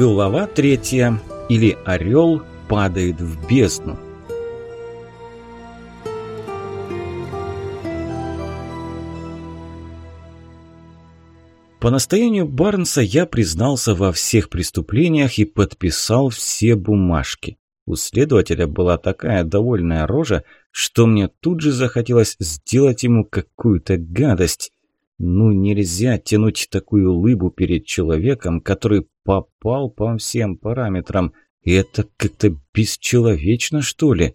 Глава третья. Или орел падает в бездну. По настоянию Барнса я признался во всех преступлениях и подписал все бумажки. У следователя была такая довольная рожа, что мне тут же захотелось сделать ему какую-то гадость. Ну, нельзя тянуть такую лыбу перед человеком, который попал по всем параметрам. Это как-то бесчеловечно, что ли?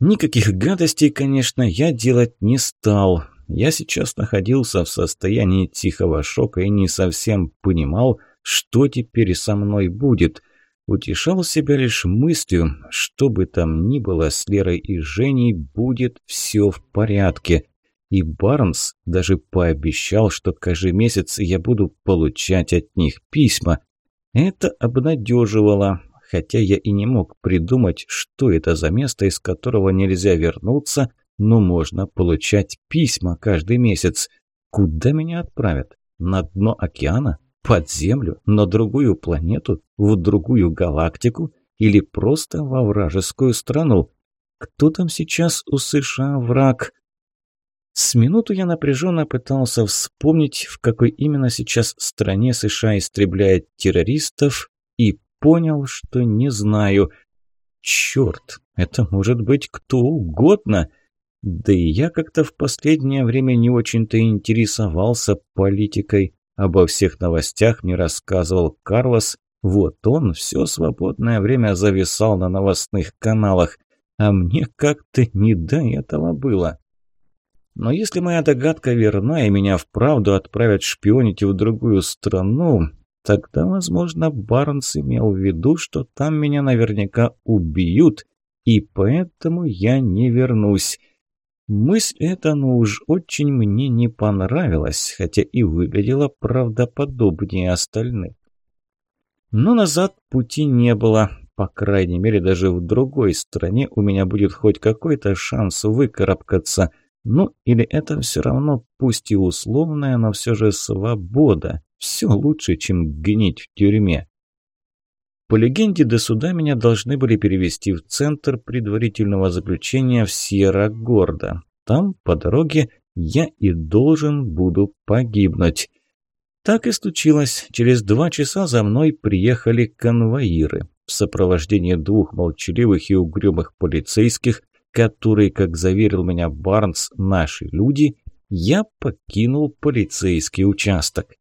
Никаких гадостей, конечно, я делать не стал. Я сейчас находился в состоянии тихого шока и не совсем понимал, что теперь со мной будет. Утешал себя лишь мыслью, что бы там ни было с Лерой и Женей, будет все в порядке. И Барнс даже пообещал, что каждый месяц я буду получать от них письма. Это обнадеживало, хотя я и не мог придумать, что это за место, из которого нельзя вернуться, но можно получать письма каждый месяц. Куда меня отправят? На дно океана? Под землю? На другую планету? В другую галактику? Или просто во вражескую страну? Кто там сейчас у США враг? С минуту я напряженно пытался вспомнить, в какой именно сейчас стране США истребляет террористов, и понял, что не знаю. Черт, это может быть кто угодно. Да и я как-то в последнее время не очень-то интересовался политикой. Обо всех новостях мне рассказывал Карлос. Вот он все свободное время зависал на новостных каналах. А мне как-то не до этого было. Но если моя догадка верна, и меня вправду отправят шпионить в другую страну, тогда, возможно, Барнс имел в виду, что там меня наверняка убьют, и поэтому я не вернусь. Мысль эта, ну уж очень мне не понравилась, хотя и выглядела правдоподобнее остальных. Но назад пути не было. По крайней мере, даже в другой стране у меня будет хоть какой-то шанс выкарабкаться – ну, или это все равно, пусть и условная, но все же свобода. Все лучше, чем гнить в тюрьме. По легенде, до суда меня должны были перевести в центр предварительного заключения в Сьерра-Гордо. Там, по дороге, я и должен буду погибнуть. Так и случилось. Через два часа за мной приехали конвоиры в сопровождении двух молчаливых и угрюмых полицейских, который, как заверил меня Барнс, наши люди, я покинул полицейский участок.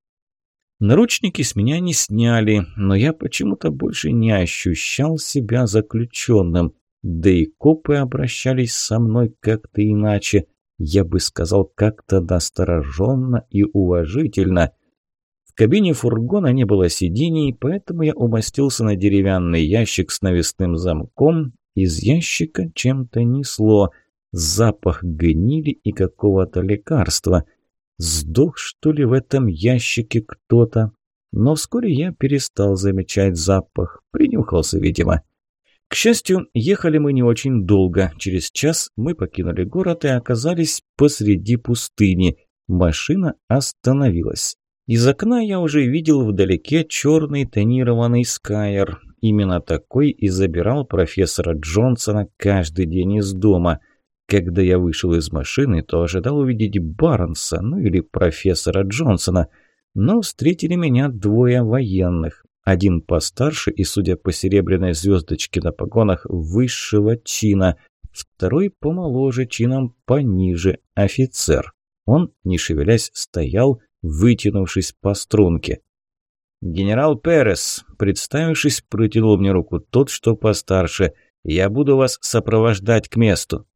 Наручники с меня не сняли, но я почему-то больше не ощущал себя заключенным, да и копы обращались со мной как-то иначе, я бы сказал, как-то настороженно и уважительно. В кабине фургона не было сидений, поэтому я умостился на деревянный ящик с навесным замком из ящика чем-то несло. Запах гнили и какого-то лекарства. Сдох, что ли, в этом ящике кто-то? Но вскоре я перестал замечать запах. Принюхался, видимо. К счастью, ехали мы не очень долго. Через час мы покинули город и оказались посреди пустыни. Машина остановилась. Из окна я уже видел вдалеке черный тонированный скайер. Именно такой и забирал профессора Джонсона каждый день из дома. Когда я вышел из машины, то ожидал увидеть Барнса, ну или профессора Джонсона. Но встретили меня двое военных. Один постарше и, судя по серебряной звездочке на погонах, высшего чина. Второй помоложе, чином пониже, офицер. Он, не шевелясь, стоял, вытянувшись по струнке. «Генерал Перес», представившись, протянул мне руку тот, что постарше. «Я буду вас сопровождать к месту».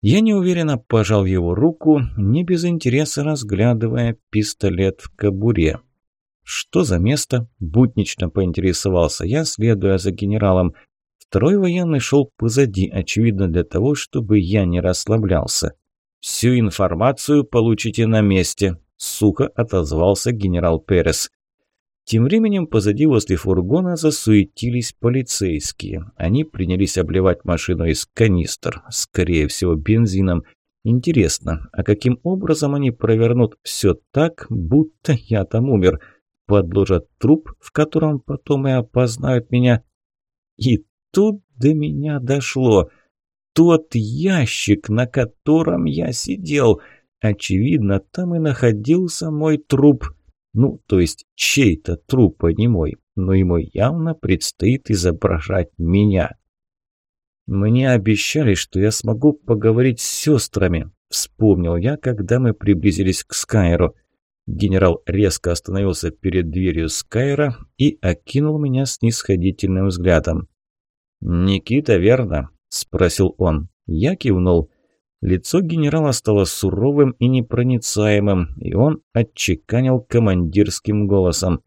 Я неуверенно пожал его руку, не без интереса разглядывая пистолет в кобуре. «Что за место?» – буднично поинтересовался я, следуя за генералом. Второй военный шел позади, очевидно для того, чтобы я не расслаблялся. «Всю информацию получите на месте», – сухо отозвался генерал Перес. Тем временем позади возле фургона засуетились полицейские. Они принялись обливать машину из канистр, скорее всего бензином. Интересно, а каким образом они провернут все так, будто я там умер? подложат труп, в котором потом и опознают меня. И тут до меня дошло. Тот ящик, на котором я сидел, очевидно, там и находился мой труп. Ну, то есть чей-то труп, а не мой. Но ему явно предстоит изображать меня. Мне обещали, что я смогу поговорить с сестрами, вспомнил я, когда мы приблизились к Скайру. Генерал резко остановился перед дверью Скайра и окинул меня снисходительным взглядом. «Никита, верно?» – спросил он. Я кивнул. Лицо генерала стало суровым и непроницаемым, и он отчеканил командирским голосом.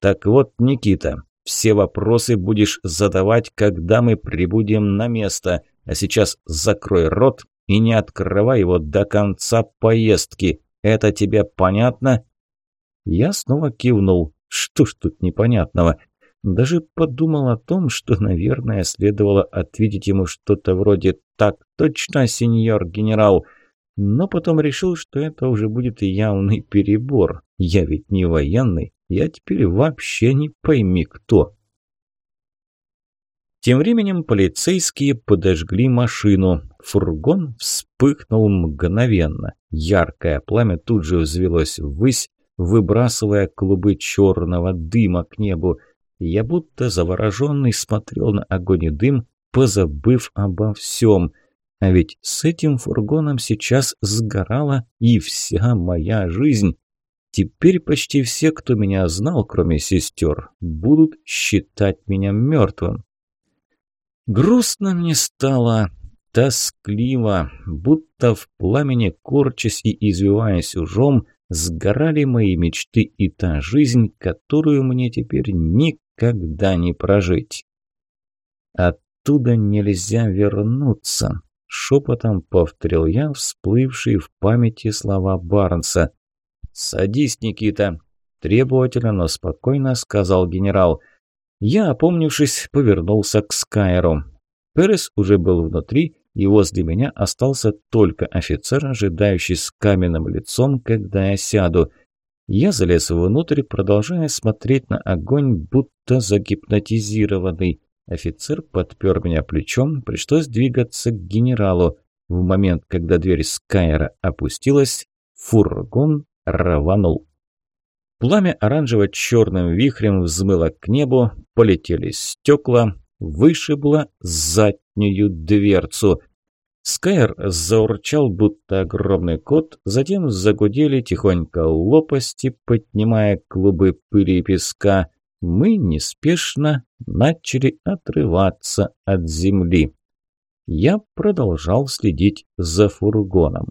«Так вот, Никита, все вопросы будешь задавать, когда мы прибудем на место, а сейчас закрой рот и не открывай его до конца поездки. Это тебе понятно?» Я снова кивнул. Что ж тут непонятного? Даже подумал о том, что, наверное, следовало ответить ему что-то вроде «Так точно, сеньор генерал!» Но потом решил, что это уже будет явный перебор. Я ведь не военный, я теперь вообще не пойми кто. Тем временем полицейские подожгли машину. Фургон вспыхнул мгновенно. Яркое пламя тут же взвелось ввысь, выбрасывая клубы черного дыма к небу. Я будто завороженный смотрел на огонь и дым, позабыв обо всем. А ведь с этим фургоном сейчас сгорала и вся моя жизнь. Теперь почти все, кто меня знал, кроме сестер, будут считать меня мертвым. Грустно мне стало, тоскливо, будто в пламени корчась и извиваясь ужом, сгорали мои мечты и та жизнь, которую мне теперь никогда не прожить. Оттуда нельзя вернуться, шепотом повторил я всплывшие в памяти слова Барнса. «Садись, Никита!» – требовательно, но спокойно сказал генерал. Я, опомнившись, повернулся к Скайру. Перес уже был внутри, и возле меня остался только офицер, ожидающий с каменным лицом, когда я сяду. Я залез внутрь, продолжая смотреть на огонь, будто загипнотизированный. Офицер подпер меня плечом, пришлось двигаться к генералу. В момент, когда дверь Скайра опустилась, фургон рванул. Пламя оранжево-черным вихрем взмыло к небу, полетели стекла, вышибло заднюю дверцу. Скайр заурчал, будто огромный кот, затем загудели тихонько лопасти, поднимая клубы пыли и песка. Мы неспешно начали отрываться от земли. Я продолжал следить за фургоном.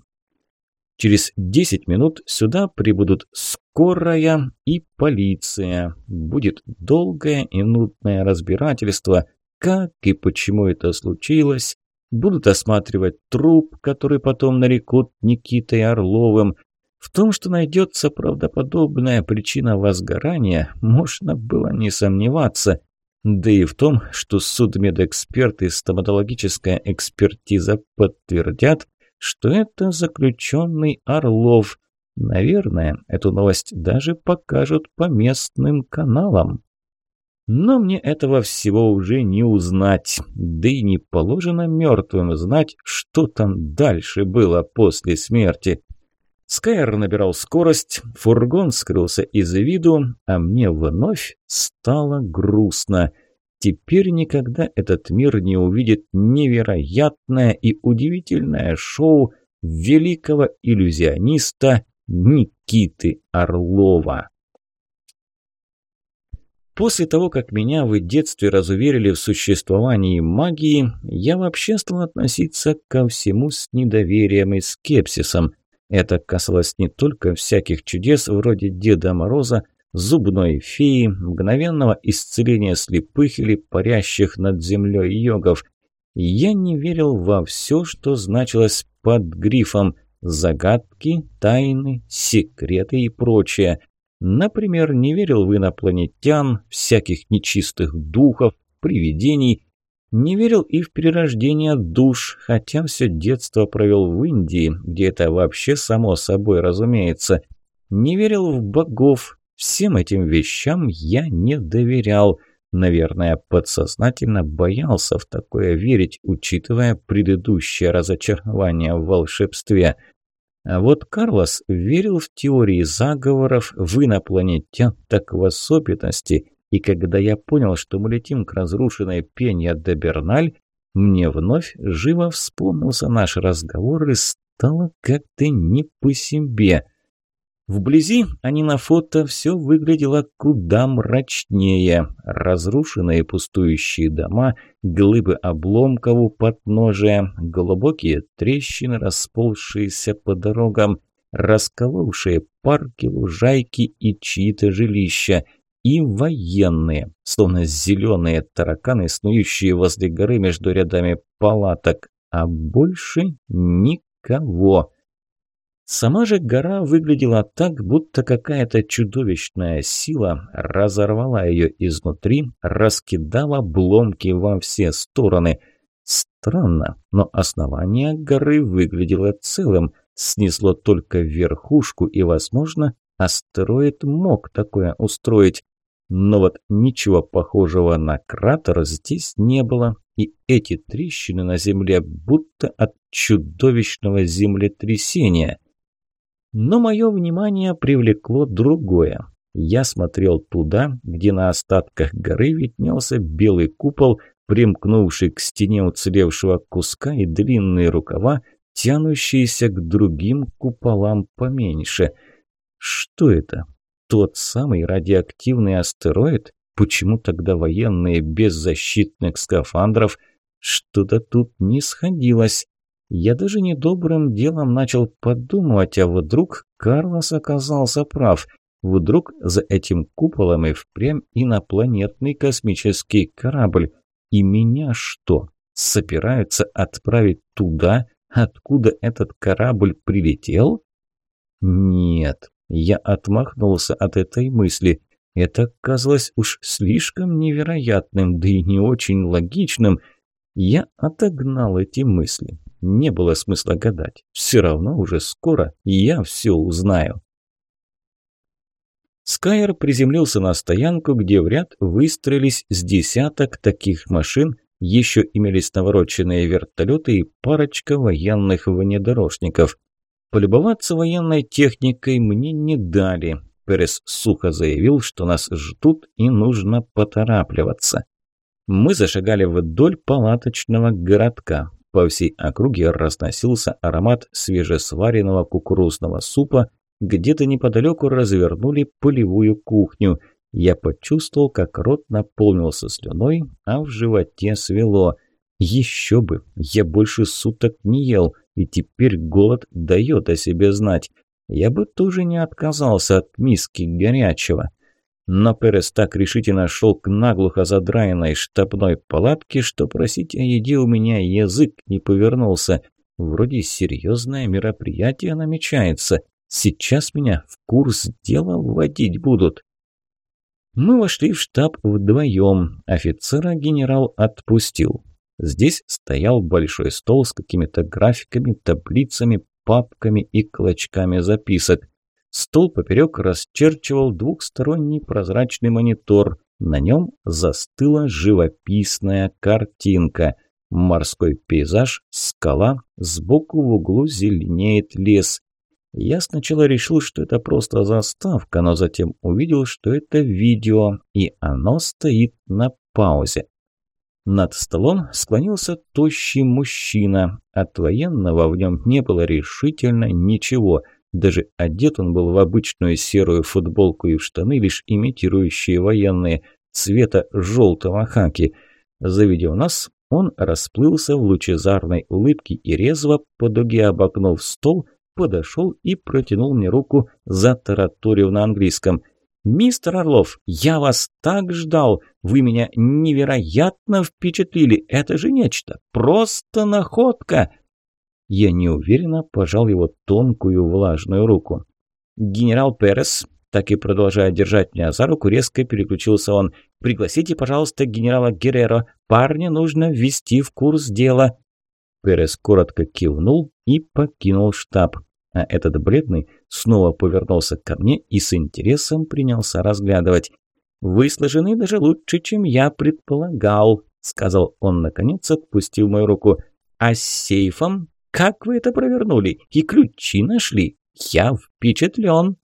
Через 10 минут сюда прибудут скорая и полиция. Будет долгое и нудное разбирательство, как и почему это случилось. Будут осматривать труп, который потом нарекут Никитой Орловым. В том, что найдется правдоподобная причина возгорания, можно было не сомневаться. Да и в том, что судмедэксперт и стоматологическая экспертиза подтвердят, что это заключенный Орлов. Наверное, эту новость даже покажут по местным каналам. Но мне этого всего уже не узнать, да и не положено мертвым знать, что там дальше было после смерти. Скайр набирал скорость, фургон скрылся из виду, а мне вновь стало грустно – Теперь никогда этот мир не увидит невероятное и удивительное шоу великого иллюзиониста Никиты Орлова. После того, как меня в детстве разуверили в существовании магии, я вообще стал относиться ко всему с недоверием и скепсисом. Это касалось не только всяких чудес вроде Деда Мороза, зубной феи, мгновенного исцеления слепых или парящих над землей йогов. Я не верил во все, что значилось под грифом «загадки», «тайны», «секреты» и прочее. Например, не верил в инопланетян, всяких нечистых духов, привидений, не верил и в перерождение душ, хотя все детство провел в Индии, где это вообще само собой разумеется. Не верил в богов, Всем этим вещам я не доверял. Наверное, подсознательно боялся в такое верить, учитывая предыдущее разочарование в волшебстве. А вот Карлос верил в теории заговоров, в инопланетян, так в особенности. И когда я понял, что мы летим к разрушенной Пенья де Берналь, мне вновь живо вспомнился наш разговор и стало как-то не по себе. Вблизи, а не на фото, все выглядело куда мрачнее. Разрушенные пустующие дома, глыбы обломков у подножия, глубокие трещины, расползшиеся по дорогам, расколовшие парки, лужайки и чьи-то жилища – и военные, словно зеленые тараканы, снующие возле горы между рядами палаток, а больше никого. Сама же гора выглядела так, будто какая-то чудовищная сила разорвала ее изнутри, раскидала обломки во все стороны. Странно, но основание горы выглядело целым, снесло только верхушку и, возможно, астероид мог такое устроить. Но вот ничего похожего на кратер здесь не было, и эти трещины на земле будто от чудовищного землетрясения – но мое внимание привлекло другое. Я смотрел туда, где на остатках горы виднелся белый купол, примкнувший к стене уцелевшего куска и длинные рукава, тянущиеся к другим куполам поменьше. Что это? Тот самый радиоактивный астероид? Почему тогда военные без защитных скафандров? Что-то тут не сходилось. Я даже недобрым делом начал подумывать, а вдруг Карлос оказался прав. Вдруг за этим куполом и впрямь инопланетный космический корабль. И меня что, собираются отправить туда, откуда этот корабль прилетел? Нет, я отмахнулся от этой мысли. Это казалось уж слишком невероятным, да и не очень логичным. Я отогнал эти мысли не было смысла гадать. Все равно уже скоро я все узнаю. Скайер приземлился на стоянку, где в ряд выстроились с десяток таких машин, еще имелись навороченные вертолеты и парочка военных внедорожников. Полюбоваться военной техникой мне не дали. Перес сухо заявил, что нас ждут и нужно поторапливаться. Мы зашагали вдоль палаточного городка. По всей округе разносился аромат свежесваренного кукурузного супа, где-то неподалеку развернули полевую кухню. Я почувствовал, как рот наполнился слюной, а в животе свело. Еще бы, я больше суток не ел, и теперь голод дает о себе знать. Я бы тоже не отказался от миски горячего. Но Перес так решительно шел к наглухо задраенной штабной палатке, что просить о еде у меня язык не повернулся. Вроде серьезное мероприятие намечается. Сейчас меня в курс дела вводить будут. Мы вошли в штаб вдвоем. Офицера генерал отпустил. Здесь стоял большой стол с какими-то графиками, таблицами, папками и клочками записок. Стол поперек расчерчивал двухсторонний прозрачный монитор. На нем застыла живописная картинка. Морской пейзаж, скала, сбоку в углу зеленеет лес. Я сначала решил, что это просто заставка, но затем увидел, что это видео, и оно стоит на паузе. Над столом склонился тощий мужчина. От военного в нем не было решительно ничего – даже одет он был в обычную серую футболку и в штаны, лишь имитирующие военные, цвета желтого хаки. Завидев нас, он расплылся в лучезарной улыбке и резво, по дуге обогнув стол, подошел и протянул мне руку, затараторив на английском. «Мистер Орлов, я вас так ждал! Вы меня невероятно впечатлили! Это же нечто! Просто находка!» Я неуверенно пожал его тонкую влажную руку. «Генерал Перес», так и продолжая держать меня за руку, резко переключился он. «Пригласите, пожалуйста, генерала Герреро. Парня нужно ввести в курс дела». Перес коротко кивнул и покинул штаб. а этот бледный снова повернулся ко мне и с интересом принялся разглядывать. «Вы сложены даже лучше, чем я предполагал», – сказал он, наконец, отпустив мою руку. «А с сейфом? Как вы это провернули? И ключи нашли? Я впечатлен».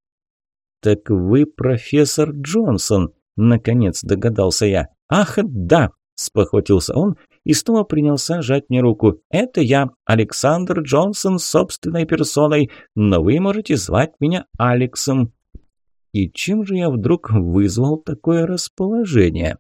«Так вы профессор Джонсон», – наконец догадался я. «Ах, да!» – спохватился он и снова принялся жать мне руку. «Это я, Александр Джонсон, собственной персоной, но вы можете звать меня Алексом». И чем же я вдруг вызвал такое расположение?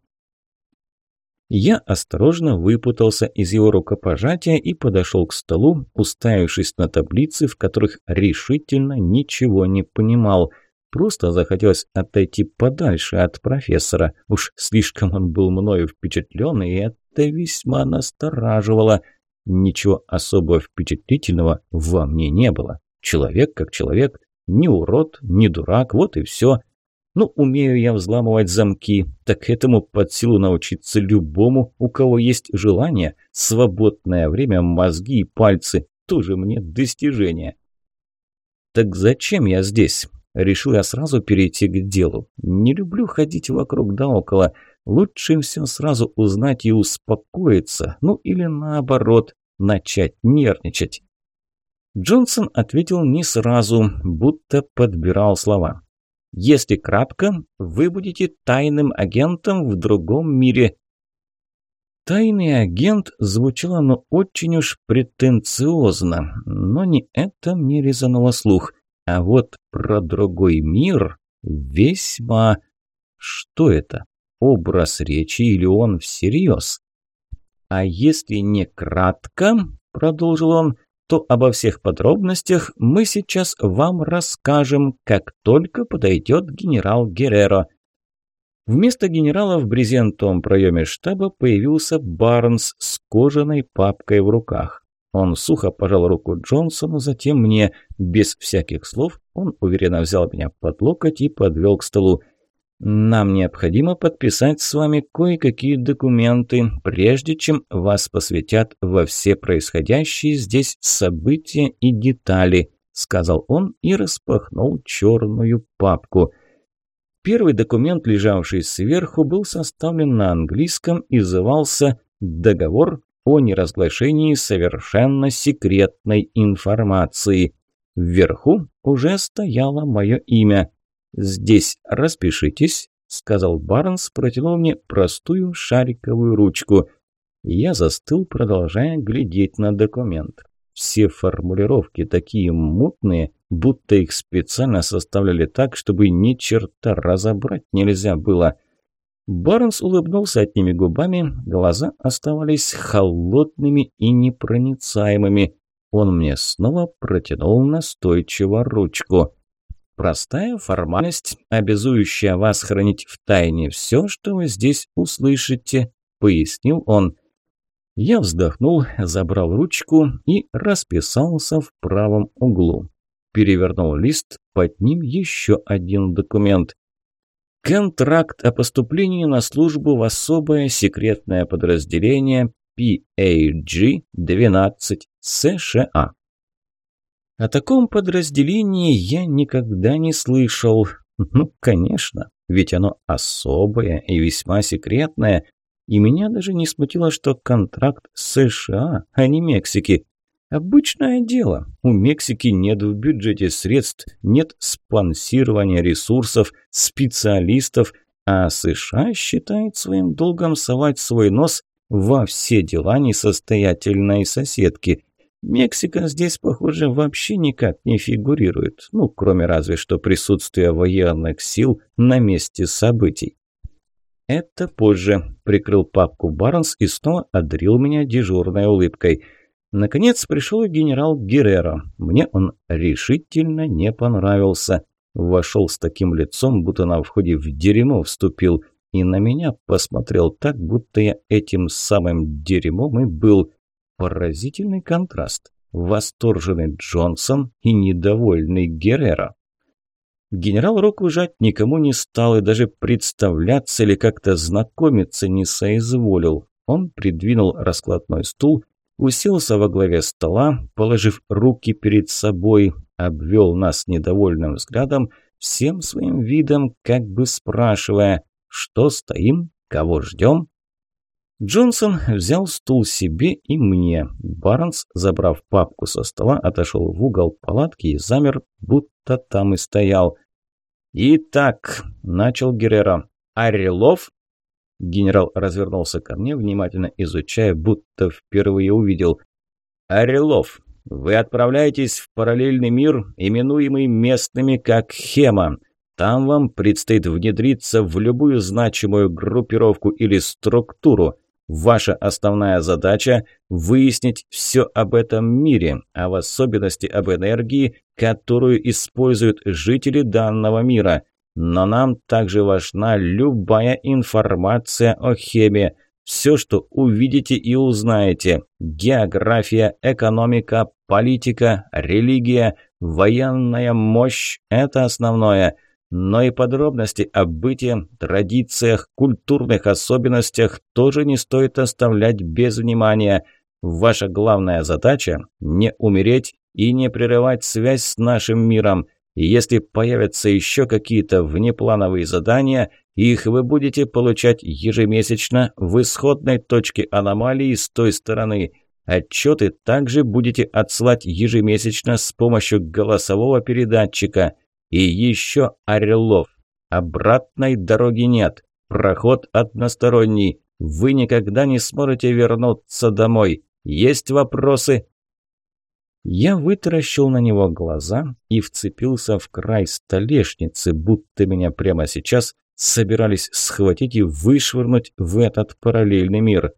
Я осторожно выпутался из его рукопожатия и подошел к столу, уставившись на таблицы, в которых решительно ничего не понимал. Просто захотелось отойти подальше от профессора. Уж слишком он был мною впечатлен, и это весьма настораживало. Ничего особо впечатлительного во мне не было. Человек как человек, ни урод, ни дурак, вот и все. Ну, умею я взламывать замки, так этому под силу научиться любому, у кого есть желание, свободное время, мозги и пальцы, тоже мне достижение. Так зачем я здесь? Решил я сразу перейти к делу. Не люблю ходить вокруг да около. Лучше все сразу узнать и успокоиться. Ну или наоборот, начать нервничать. Джонсон ответил не сразу, будто подбирал слова. «Если кратко, вы будете тайным агентом в другом мире». «Тайный агент» звучало, но очень уж претенциозно, но не это мне резануло слух. А вот про другой мир весьма... Что это? Образ речи или он всерьез? «А если не кратко», — продолжил он, то обо всех подробностях мы сейчас вам расскажем, как только подойдет генерал Герреро. Вместо генерала в брезентовом проеме штаба появился Барнс с кожаной папкой в руках. Он сухо пожал руку Джонсону, затем мне, без всяких слов, он уверенно взял меня под локоть и подвел к столу. Нам необходимо подписать с вами кое-какие документы, прежде чем вас посвятят во все происходящие здесь события и детали», сказал он и распахнул черную папку. Первый документ, лежавший сверху, был составлен на английском и назывался «Договор о неразглашении совершенно секретной информации». Вверху уже стояло мое имя – «Здесь распишитесь», – сказал Барнс, протянул мне простую шариковую ручку. Я застыл, продолжая глядеть на документ. Все формулировки такие мутные, будто их специально составляли так, чтобы ни черта разобрать нельзя было. Барнс улыбнулся одними губами, глаза оставались холодными и непроницаемыми. Он мне снова протянул настойчиво ручку. Простая формальность, обязующая вас хранить в тайне все, что вы здесь услышите», – пояснил он. Я вздохнул, забрал ручку и расписался в правом углу. Перевернул лист, под ним еще один документ. Контракт о поступлении на службу в особое секретное подразделение PAG-12 США. О таком подразделении я никогда не слышал. Ну, конечно, ведь оно особое и весьма секретное. И меня даже не смутило, что контракт США, а не Мексики. Обычное дело. У Мексики нет в бюджете средств, нет спонсирования ресурсов, специалистов, а США считает своим долгом совать свой нос во все дела несостоятельной соседки. Мексика здесь, похоже, вообще никак не фигурирует, ну, кроме разве что присутствия военных сил на месте событий. «Это позже», – прикрыл папку Барнс и снова одарил меня дежурной улыбкой. Наконец пришел и генерал Геррера. Мне он решительно не понравился. Вошел с таким лицом, будто на входе в дерьмо вступил, и на меня посмотрел так, будто я этим самым дерьмом и был – Поразительный контраст. Восторженный Джонсон и недовольный Геррера. Генерал руку жать никому не стал и даже представляться или как-то знакомиться не соизволил. Он придвинул раскладной стул, уселся во главе стола, положив руки перед собой, обвел нас недовольным взглядом, всем своим видом как бы спрашивая, что стоим, кого ждем. Джонсон взял стул себе и мне. Барнс, забрав папку со стола, отошел в угол палатки и замер, будто там и стоял. «Итак», – начал Геррера, – «Орлов?» Генерал развернулся ко мне, внимательно изучая, будто впервые увидел. «Орлов, вы отправляетесь в параллельный мир, именуемый местными как Хема. Там вам предстоит внедриться в любую значимую группировку или структуру. Ваша основная задача – выяснить все об этом мире, а в особенности об энергии, которую используют жители данного мира. Но нам также важна любая информация о Хеме. Все, что увидите и узнаете – география, экономика, политика, религия, военная мощь – это основное – но и подробности о быте, традициях, культурных особенностях тоже не стоит оставлять без внимания. Ваша главная задача – не умереть и не прерывать связь с нашим миром. Если появятся еще какие-то внеплановые задания, их вы будете получать ежемесячно в исходной точке аномалии с той стороны. Отчеты также будете отслать ежемесячно с помощью голосового передатчика – и еще Орлов. Обратной дороги нет. Проход односторонний. Вы никогда не сможете вернуться домой. Есть вопросы?» Я вытаращил на него глаза и вцепился в край столешницы, будто меня прямо сейчас собирались схватить и вышвырнуть в этот параллельный мир.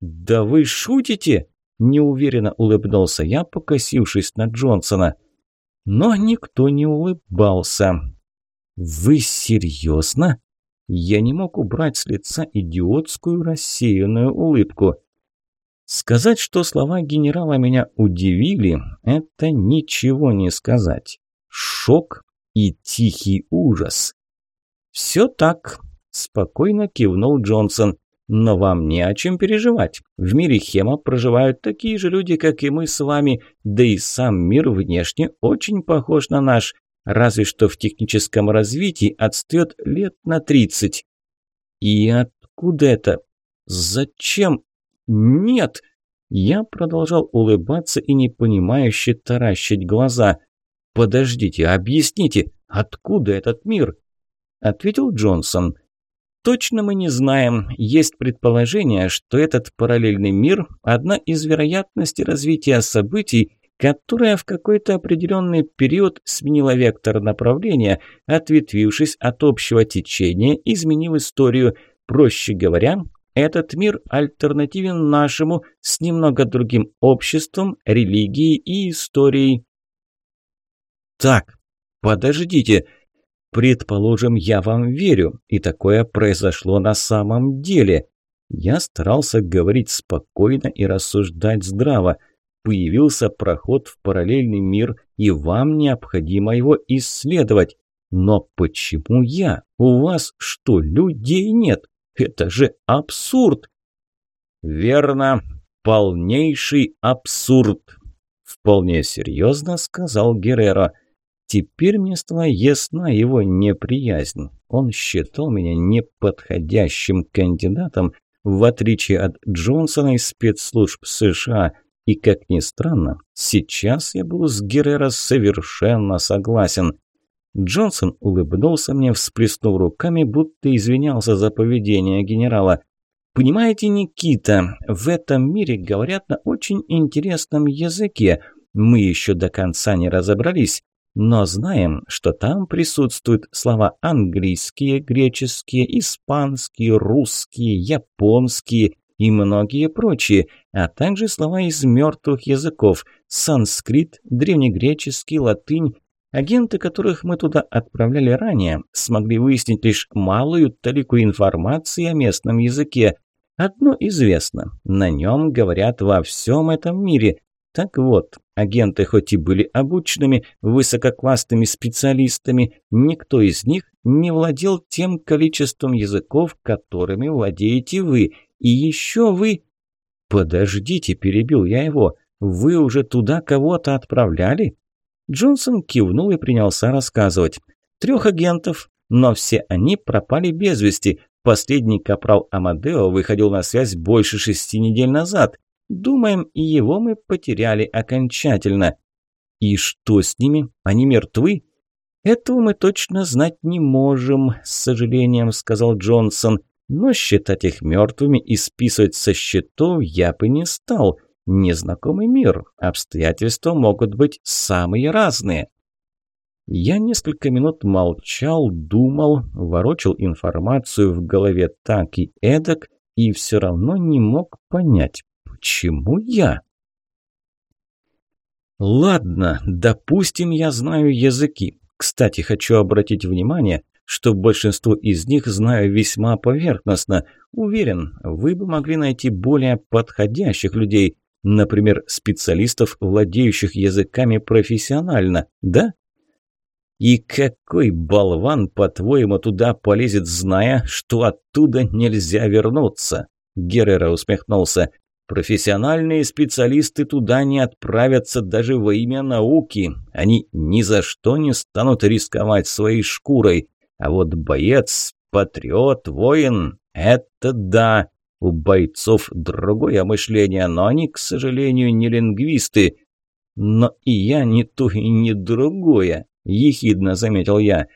«Да вы шутите?» – неуверенно улыбнулся я, покосившись на Джонсона – но никто не улыбался. «Вы серьезно?» Я не мог убрать с лица идиотскую рассеянную улыбку. Сказать, что слова генерала меня удивили, это ничего не сказать. Шок и тихий ужас. «Все так», – спокойно кивнул Джонсон. Но вам не о чем переживать. В мире Хема проживают такие же люди, как и мы с вами, да и сам мир внешне очень похож на наш, разве что в техническом развитии отстает лет на 30. И откуда это? Зачем? Нет! Я продолжал улыбаться и непонимающе таращить глаза. «Подождите, объясните, откуда этот мир?» Ответил Джонсон – Точно мы не знаем. Есть предположение, что этот параллельный мир – одна из вероятностей развития событий, которая в какой-то определенный период сменила вектор направления, ответвившись от общего течения, изменив историю. Проще говоря, этот мир альтернативен нашему с немного другим обществом, религией и историей. Так, подождите – Предположим, я вам верю, и такое произошло на самом деле. Я старался говорить спокойно и рассуждать здраво. Появился проход в параллельный мир, и вам необходимо его исследовать. Но почему я? У вас что, людей нет? Это же абсурд! Верно, полнейший абсурд. Вполне серьезно сказал Геррера. Теперь мне стала ясна его неприязнь. Он считал меня неподходящим кандидатом, в отличие от Джонсона из спецслужб США. И, как ни странно, сейчас я был с Геррера совершенно согласен. Джонсон улыбнулся мне, всплеснув руками, будто извинялся за поведение генерала. «Понимаете, Никита, в этом мире говорят на очень интересном языке. Мы еще до конца не разобрались, но знаем, что там присутствуют слова английские, греческие, испанские, русские, японские и многие прочие, а также слова из мертвых языков – санскрит, древнегреческий, латынь. Агенты, которых мы туда отправляли ранее, смогли выяснить лишь малую талику информации о местном языке. Одно известно – на нем говорят во всем этом мире, так вот, агенты хоть и были обученными, высококлассными специалистами, никто из них не владел тем количеством языков, которыми владеете вы. И еще вы... «Подождите», – перебил я его, – «вы уже туда кого-то отправляли?» Джонсон кивнул и принялся рассказывать. «Трех агентов, но все они пропали без вести. Последний капрал Амадео выходил на связь больше шести недель назад. Думаем, и его мы потеряли окончательно. И что с ними? Они мертвы? Этого мы точно знать не можем, с сожалением сказал Джонсон. Но считать их мертвыми и списывать со счетов я бы не стал. Незнакомый мир, обстоятельства могут быть самые разные. Я несколько минут молчал, думал, ворочал информацию в голове так и эдак, и все равно не мог понять, почему я. Ладно, допустим, я знаю языки. Кстати, хочу обратить внимание, что большинство из них знаю весьма поверхностно. Уверен, вы бы могли найти более подходящих людей, например, специалистов, владеющих языками профессионально, да? И какой болван, по-твоему, туда полезет, зная, что оттуда нельзя вернуться? Геррера усмехнулся. Профессиональные специалисты туда не отправятся даже во имя науки. Они ни за что не станут рисковать своей шкурой. А вот боец, патриот, воин – это да. У бойцов другое мышление, но они, к сожалению, не лингвисты. Но и я не то и не другое, ехидно заметил я.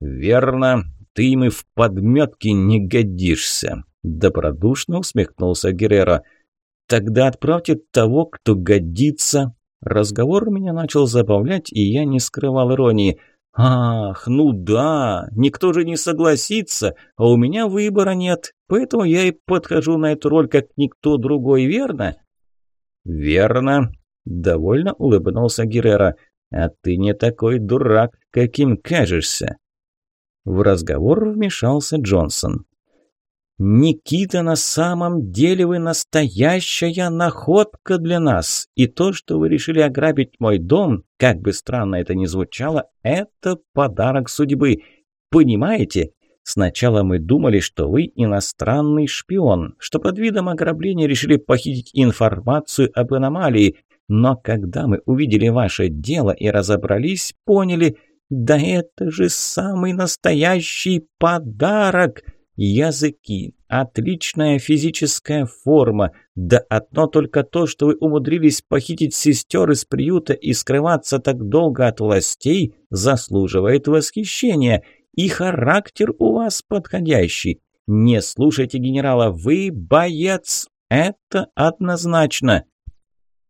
Верно, ты им и в подметке не годишься. Добродушно усмехнулся Геррера. Тогда отправьте того, кто годится. Разговор меня начал забавлять, и я не скрывал иронии – «Ах, ну да, никто же не согласится, а у меня выбора нет, поэтому я и подхожу на эту роль как никто другой, верно?» «Верно», – довольно улыбнулся Геррера. «А ты не такой дурак, каким кажешься». В разговор вмешался Джонсон. «Никита, на самом деле вы настоящая находка для нас. И то, что вы решили ограбить мой дом, как бы странно это ни звучало, это подарок судьбы. Понимаете? Сначала мы думали, что вы иностранный шпион, что под видом ограбления решили похитить информацию об аномалии. Но когда мы увидели ваше дело и разобрались, поняли, да это же самый настоящий подарок!» Языки, отличная физическая форма, да одно только то, что вы умудрились похитить сестер из приюта и скрываться так долго от властей, заслуживает восхищения. И характер у вас подходящий. Не слушайте генерала, вы боец, это однозначно.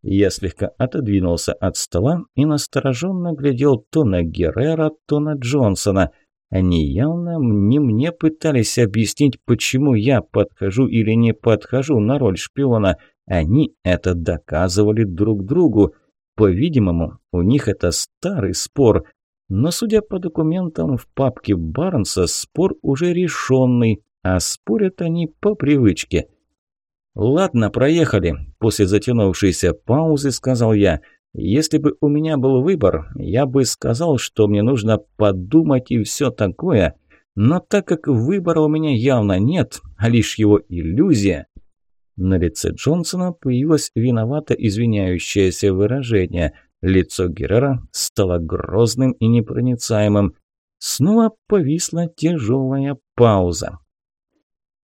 Я слегка отодвинулся от стола и настороженно глядел то на Геррера, то на Джонсона – они явно не мне пытались объяснить, почему я подхожу или не подхожу на роль шпиона. Они это доказывали друг другу. По-видимому, у них это старый спор. Но, судя по документам в папке Барнса, спор уже решенный, а спорят они по привычке. «Ладно, проехали», – после затянувшейся паузы сказал я. Если бы у меня был выбор, я бы сказал, что мне нужно подумать и все такое, но так как выбора у меня явно нет, а лишь его иллюзия... На лице Джонсона появилось виновато извиняющееся выражение. Лицо Геррера стало грозным и непроницаемым. Снова повисла тяжелая пауза.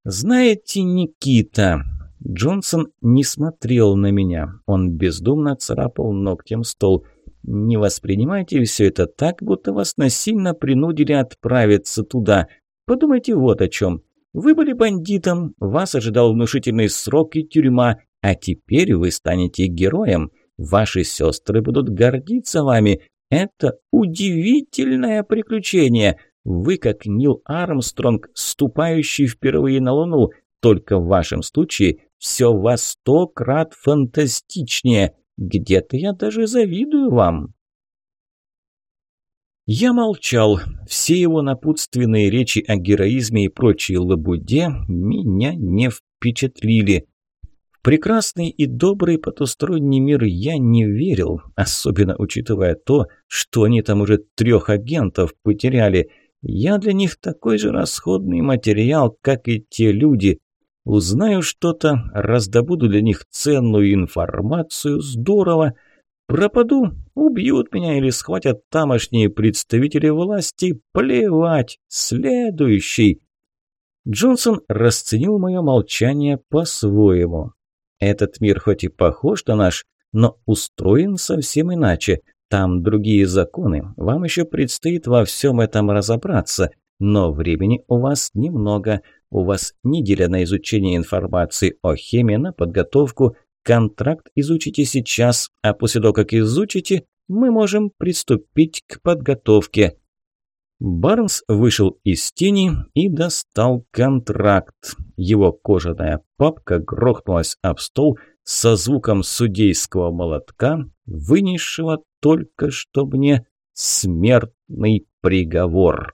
«Знаете, Никита, Джонсон не смотрел на меня. Он бездумно царапал ногтем стол. «Не воспринимайте все это так, будто вас насильно принудили отправиться туда. Подумайте вот о чем. Вы были бандитом, вас ожидал внушительный срок и тюрьма, а теперь вы станете героем. Ваши сестры будут гордиться вами. Это удивительное приключение. Вы, как Нил Армстронг, ступающий впервые на Луну, только в вашем случае все во сто крат фантастичнее. Где-то я даже завидую вам». Я молчал. Все его напутственные речи о героизме и прочей лабуде меня не впечатлили. В прекрасный и добрый потусторонний мир я не верил, особенно учитывая то, что они там уже трех агентов потеряли. Я для них такой же расходный материал, как и те люди, Узнаю что-то, раздобуду для них ценную информацию, здорово. Пропаду, убьют меня или схватят тамошние представители власти, плевать, следующий. Джонсон расценил мое молчание по-своему. Этот мир хоть и похож на наш, но устроен совсем иначе. Там другие законы, вам еще предстоит во всем этом разобраться, но времени у вас немного. У вас неделя на изучение информации о хемии, на подготовку. Контракт изучите сейчас, а после того, как изучите, мы можем приступить к подготовке. Барнс вышел из тени и достал контракт. Его кожаная папка грохнулась об стол со звуком судейского молотка, вынесшего только что мне смертный приговор.